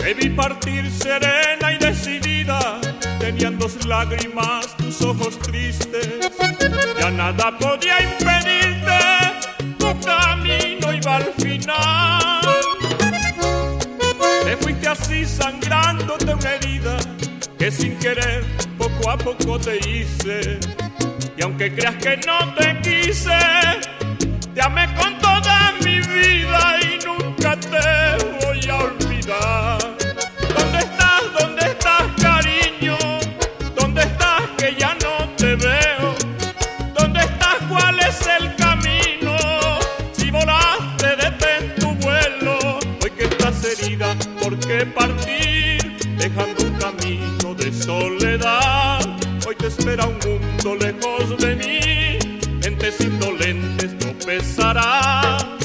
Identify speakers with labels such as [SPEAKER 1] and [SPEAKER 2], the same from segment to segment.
[SPEAKER 1] Te vi partir serena y decidida, tenían dos lágrimas tus ojos tristes. Ya nada podía impedirte, tu camino iba al final. Te fuiste así sangrándote una herida que sin querer poco a poco te hice. Y aunque creas que no te quise, te amé con toda mi vida. Veo? ¿Dónde estás? ¿Cuál es el camino? Si volaste, detén tu vuelo. Hoy que estás herida, ¿por qué partir? Dejando un camino de soledad. Hoy te espera un mundo lejos de mí. Gentes indolentes tropezará.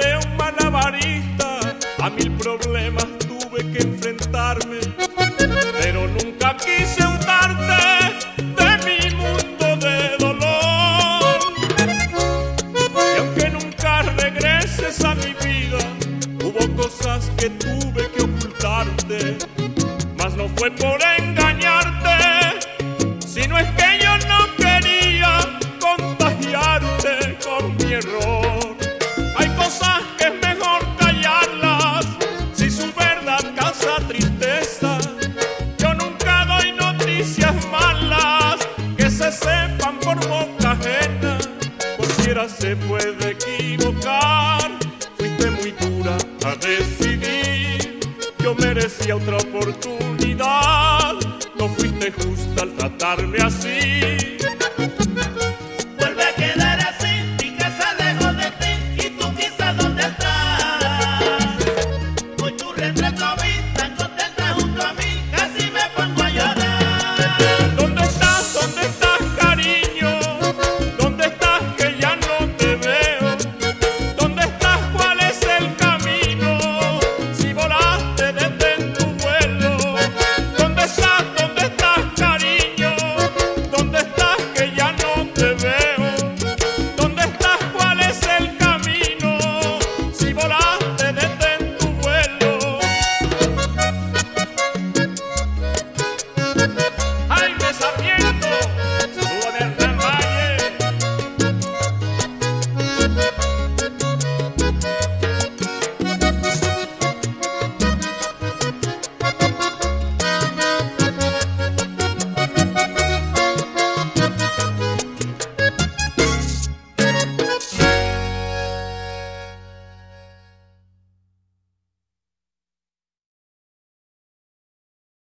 [SPEAKER 2] De
[SPEAKER 1] un malabarista, a mil problemas tuve que enfrentarme, pero nunca quise untarte de mi mundo de dolor. Y aunque nunca regreses a mi vida, hubo cosas que tuve que ocultarte, mas no fue por engañarte, sino es que yo no quería contagiarte con mi error. se puede equivocar. Fuiste muy dura a decidir, yo merecía otra oportunidad. No fuiste justa al tratarme así. Let's go.